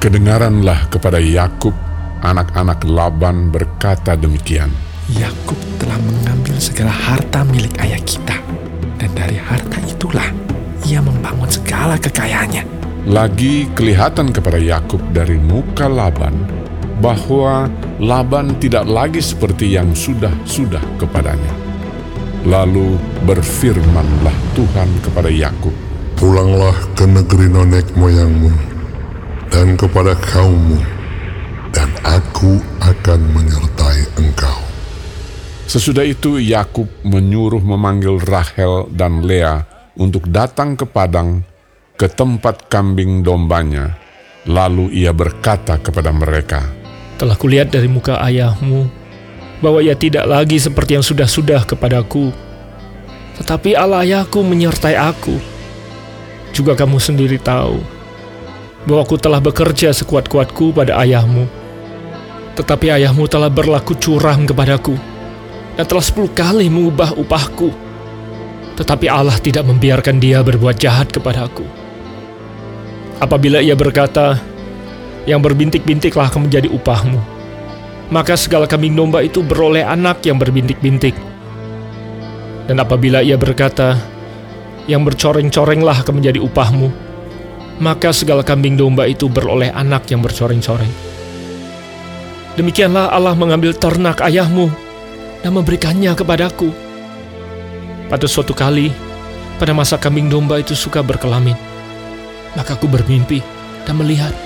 Kedengaranlah kepada Yakub, anak-anak Laban berkata demikian. Yakub telah mengambil segala harta milik ayah kita, dan dari harta itulah ia membangun segala kekayaannya. Lagi kelihatan kepada Yakub dari muka Laban bahwa Laban tidak lagi seperti yang sudah-sudah kepadanya. Lalu berfirmanlah Tuhan kepada Yakub, Pulanglah ke negeri nonek moyangmu dan kepada kaummu, dan aku akan menyertai engkau. Sesudah itu Yakub menyuruh memanggil Rahel dan Lea untuk datang ke padang ke tempat kambing dombanya. Lalu ia berkata kepada mereka, Telah kulihat dari muka ayahmu bahwa ia tidak lagi seperti yang sudah-sudah kepadaku. Tetapi Allah ayahku menyertai aku. Juga kamu sendiri tahu bahwa aku telah bekerja sekuat-kuatku pada ayahmu. Tetapi ayahmu telah berlaku curang kepadaku dan telah sepuluh kali mengubah upahku. Tetapi Allah tidak membiarkan dia berbuat jahat kepadaku. Apabila ia berkata, yang berbintik-bintiklah akan menjadi upahmu. Maka segala kambing domba itu beroleh anak yang berbintik-bintik. Dan apabila ia berkata, yang bercoreng-corenglah akan menjadi upahmu, maka segala kambing domba itu beroleh anak yang bercoreng-coreng. Demikianlah Allah mengambil ternak ayahmu dan memberikannya kepadaku. Pada suatu kali, pada masa kambing domba itu suka berkelamin, maka aku bermimpi dan melihat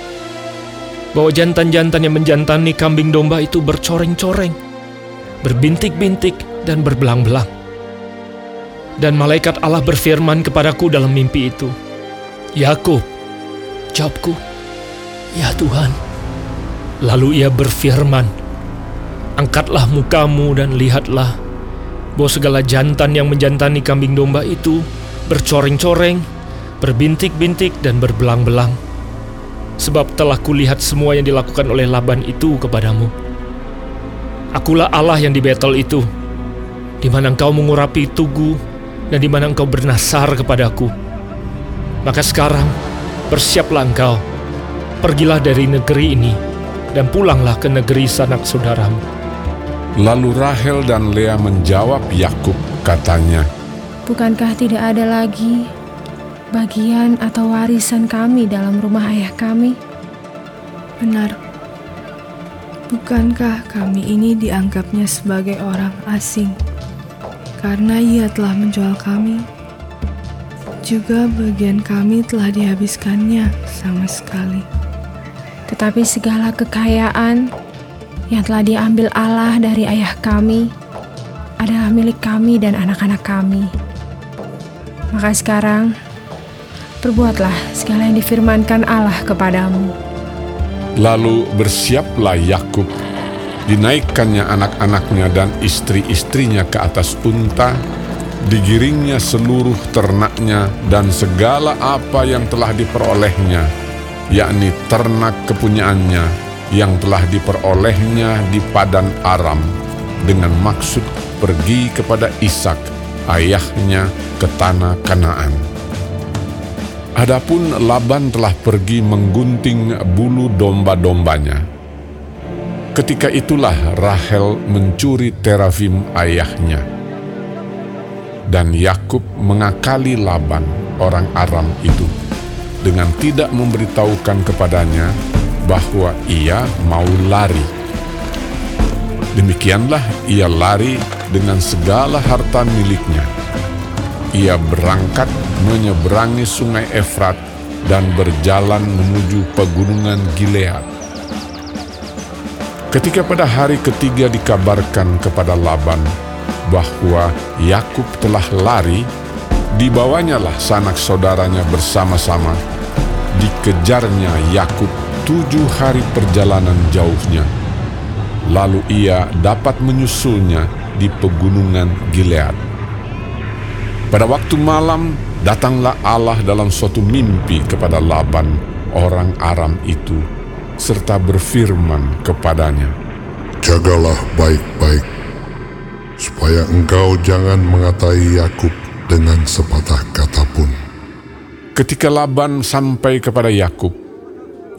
bahwa jantan-jantan yang menjantani kambing domba itu bercoreng-coreng, berbintik-bintik dan berbelang-belang. Dan malaikat Allah berfirman kepadaku dalam mimpi itu, Yakub, jawabku, ya Tuhan. Lalu ia berfirman, angkatlah mukamu dan lihatlah bahwa segala jantan yang menjantani kambing domba itu bercoreng-coreng, berbintik-bintik dan berbelang-belang. Sebab telah kulihat semua yang dilakukan oleh Laban itu kepadamu. Akulah Allah yang di Betel itu, di mana engkau mengurapi tugu dan di mana engkau bernasar kepadaku. Maka sekarang, bersiaplah engkau, pergilah dari negeri ini, dan pulanglah ke negeri sanak saudaramu. Lalu Rahel dan Lea menjawab Yakub, katanya, Bukankah tidak ada lagi bagian atau warisan kami dalam rumah ayah kami? Benar. Bukankah kami ini dianggapnya sebagai orang asing karena ia telah menjual kami? Juga bagian kami telah dihabiskannya sama sekali. Tetapi segala kekayaan yang telah diambil Allah dari ayah kami adalah milik kami dan anak-anak kami. Maka sekarang, perbuatlah segala yang difirmankan Allah kepadamu. Lalu bersiaplah Yakub, dinaikkannya anak-anaknya dan istri-istrinya ke atas unta, digiringnya seluruh ternaknya dan segala apa yang telah diperolehnya, yakni ternak kepunyaannya yang telah diperolehnya di padan Aram, dengan maksud pergi kepada Ishak, ayahnya ke tanah Kanaan. Adapun Laban telah pergi menggunting bulu domba-dombanya. Ketika itulah Rahel mencuri terafim ayahnya. Dan Yakub mengakali Laban, orang Aram itu, dengan tidak memberitahukan kepadanya bahwa ia mau lari. Demikianlah ia lari dengan segala harta miliknya ia berangkat menyeberangi sungai Efrat dan berjalan menuju pegunungan Gilead. Ketika pada hari ketiga dikabarkan kepada Laban bahwa Yakub telah lari, dibawanyalah sanak saudaranya bersama-sama. Dikejarnya Yakub tujuh hari perjalanan jauhnya. Lalu ia dapat menyusulnya di pegunungan Gilead. Pada waktu malam, datanglah Allah dalam suatu mimpi kepada Laban, orang Aram itu, serta berfirman kepadanya, Jagalah baik-baik, supaya engkau jangan mengatai Yakub dengan sepatah kata pun. Ketika Laban sampai kepada Yakub,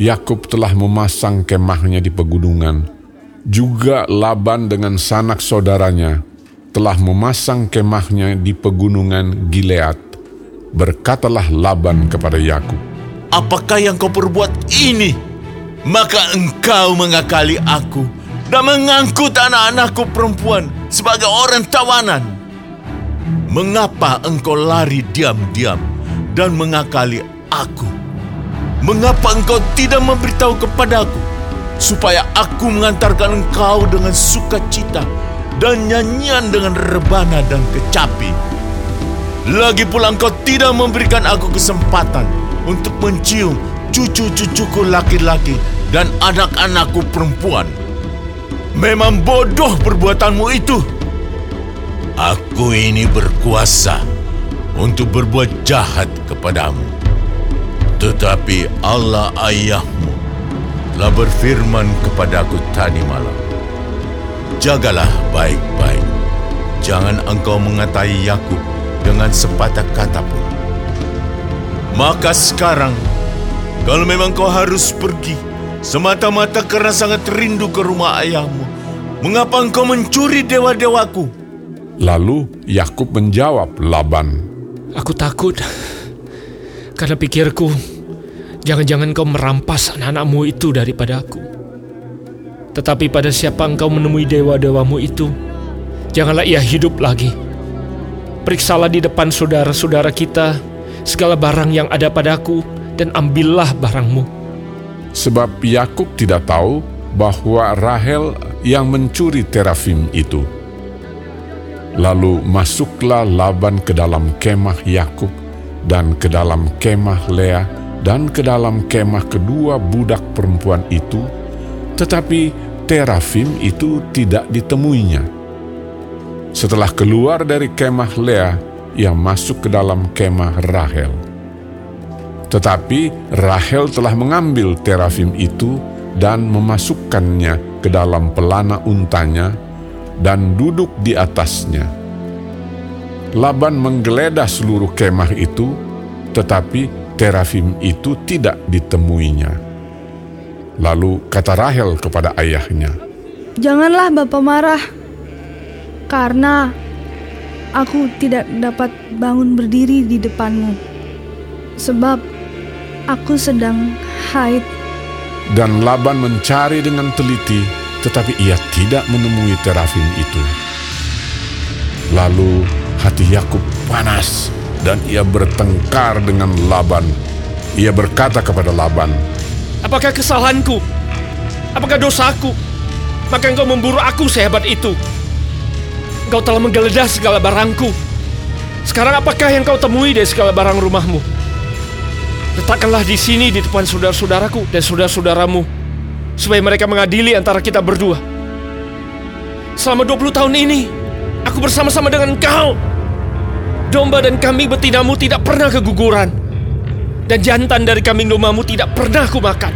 Yakub telah memasang kemahnya di pegunungan. Juga Laban dengan sanak saudaranya telah memasang kemahnya di pegunungan Gilead. Berkatalah Laban kepada Yakub, Apakah yang kau perbuat ini? Maka engkau mengakali aku dan mengangkut anak-anakku perempuan sebagai orang tawanan. Mengapa engkau lari diam-diam dan mengakali aku? Mengapa engkau tidak memberitahu kepadaku supaya aku mengantarkan engkau dengan sukacita dan nyanyian dengan rebana dan kecapi? Lagi pula engkau tidak memberikan aku kesempatan untuk mencium cucu-cucuku laki-laki dan anak-anakku perempuan. Memang bodoh perbuatanmu itu. Aku ini berkuasa untuk berbuat jahat kepadamu. Tetapi Allah ayahmu telah berfirman kepadaku tadi malam. Jagalah baik-baik. Jangan engkau mengatai Yakub dengan sepatah kata pun. Maka sekarang, kalau memang kau harus pergi, semata-mata karena sangat rindu ke rumah ayahmu, mengapa engkau mencuri dewa-dewaku? Lalu Yakub menjawab Laban, Aku takut karena pikirku, jangan-jangan kau merampas anak-anakmu itu daripada aku. Tetapi pada siapa engkau menemui dewa-dewamu itu, janganlah ia hidup lagi. Periksalah di depan saudara-saudara kita segala barang yang ada padaku dan ambillah barangmu. Sebab Yakub tidak tahu bahwa Rahel yang mencuri terafim itu. Lalu masuklah Laban ke dalam kemah Yakub dan ke dalam kemah Lea dan ke dalam kemah kedua budak perempuan itu, tetapi terafim itu tidak ditemuinya. Setelah keluar dari kemah Lea, ia masuk ke dalam kemah Rahel. Tetapi Rahel telah mengambil terafim itu dan memasukkannya ke dalam pelana untanya dan duduk di atasnya. Laban menggeledah seluruh kemah itu, tetapi terafim itu tidak ditemuinya. Lalu kata Rahel kepada ayahnya, Janganlah Bapak marah, karena aku tidak dapat bangun berdiri di depanmu. Sebab aku sedang haid. Dan Laban mencari dengan teliti, tetapi ia tidak menemui terafim itu. Lalu hati Yakub panas dan ia bertengkar dengan Laban. Ia berkata kepada Laban, Apakah kesalahanku? Apakah dosaku? Maka engkau memburu aku sehebat itu. Engkau telah menggeledah segala barangku. Sekarang apakah yang kau temui dari segala barang rumahmu? Letakkanlah di sini di depan saudara-saudaraku dan saudara-saudaramu, supaya mereka mengadili antara kita berdua. Selama 20 tahun ini, aku bersama-sama dengan engkau. Domba dan kambing betinamu tidak pernah keguguran. Dan jantan dari kambing dombamu tidak pernah ku makan.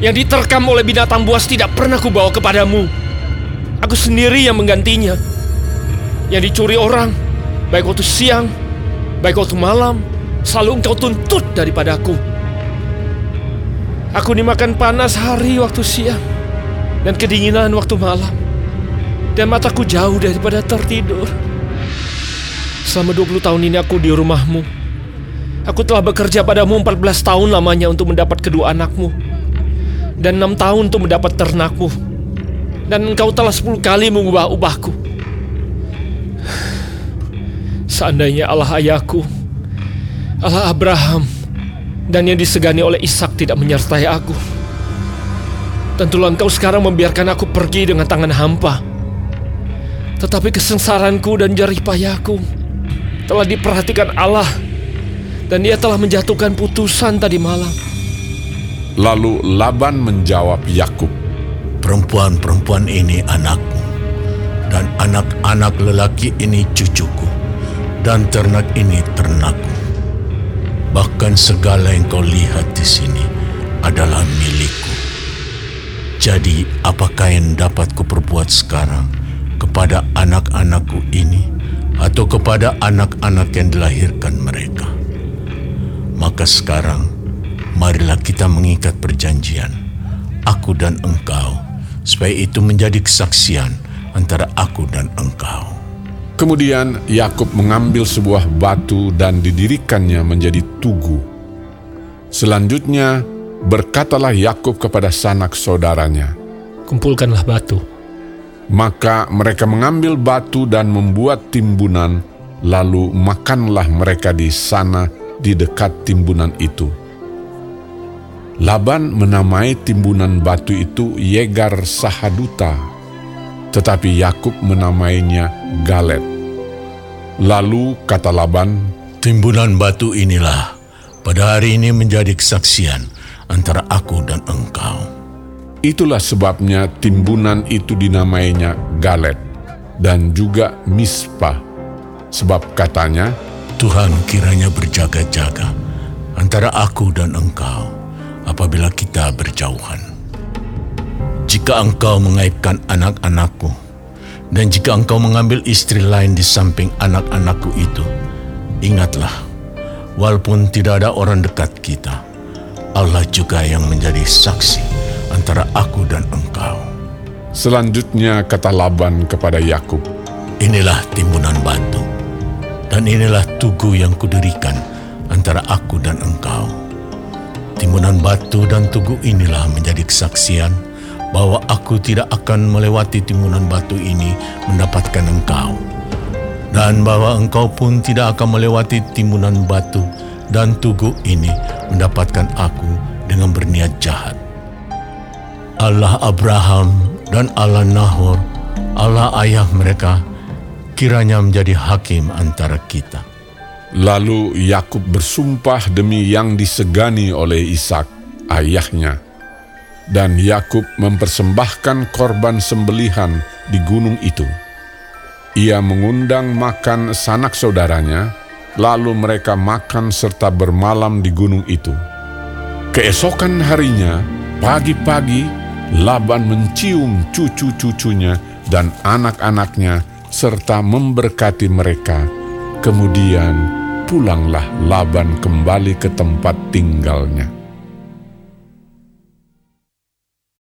Yang diterkam oleh binatang buas tidak pernah ku bawa kepadamu. Aku sendiri yang menggantinya. Yang dicuri orang, baik waktu siang, baik waktu malam, selalu engkau tuntut daripadaku. Aku dimakan panas hari waktu siang dan kedinginan waktu malam. Dan mataku jauh daripada tertidur. Selama 20 tahun ini aku di rumahmu. Aku telah bekerja padamu 14 tahun lamanya untuk mendapat kedua anakmu. Dan 6 tahun untuk mendapat ternakmu. Dan engkau telah 10 kali mengubah ubahku. Seandainya Allah ayahku, Allah Abraham, dan yang disegani oleh Ishak tidak menyertai aku. Tentulah engkau sekarang membiarkan aku pergi dengan tangan hampa. Tetapi kesengsaranku dan jerih payahku telah diperhatikan Allah dan ia telah menjatuhkan putusan tadi malam. Lalu Laban menjawab Yakub, Perempuan-perempuan ini anakku, dan anak-anak lelaki ini cucuku, dan ternak ini ternakku. Bahkan segala yang kau lihat di sini adalah milikku. Jadi, apakah yang dapat kuperbuat sekarang kepada anak-anakku ini, atau kepada anak-anak yang dilahirkan mereka? Maka sekarang, marilah kita mengikat perjanjian, aku dan engkau, supaya itu menjadi kesaksian antara aku dan engkau. Kemudian Yakub mengambil sebuah batu dan didirikannya menjadi tugu. Selanjutnya berkatalah Yakub kepada sanak saudaranya, Kumpulkanlah batu. Maka mereka mengambil batu dan membuat timbunan, lalu makanlah mereka di sana di dekat timbunan itu. Laban menamai timbunan batu itu Yegar Sahaduta, tetapi Yakub menamainya Galet. Lalu kata Laban, Timbunan batu inilah pada hari ini menjadi kesaksian antara aku dan engkau. itulah sebabnya timbunan itu dinamainya Galet dan juga Mispa, sebab katanya, Tuhan kiranya berjaga-jaga antara aku dan engkau apabila kita berjauhan. Jika engkau mengaibkan anak-anakku, dan jika engkau mengambil istri lain di samping anak-anakku itu, ingatlah, walaupun tidak ada orang dekat kita, Allah juga yang menjadi saksi antara aku dan engkau. Selanjutnya kata Laban kepada Yakub, Inilah timbunan batu, dan inilah tugu yang kudirikan antara aku dan engkau. Timbunan batu dan tugu inilah menjadi kesaksian bahwa aku tidak akan melewati timbunan batu ini mendapatkan engkau, dan bahwa engkau pun tidak akan melewati timbunan batu dan tugu ini mendapatkan aku dengan berniat jahat. Allah Abraham dan Allah Nahor, Allah ayah mereka, kiranya menjadi hakim antara kita. Lalu Yakub bersumpah demi yang disegani oleh Ishak, ayahnya. Dan Yakub mempersembahkan korban sembelihan di gunung itu. Ia mengundang makan sanak saudaranya, lalu mereka makan serta bermalam di gunung itu. Keesokan harinya, pagi-pagi, Laban mencium cucu-cucunya dan anak-anaknya serta memberkati mereka. Kemudian pulanglah Laban kembali ke tempat tinggalnya.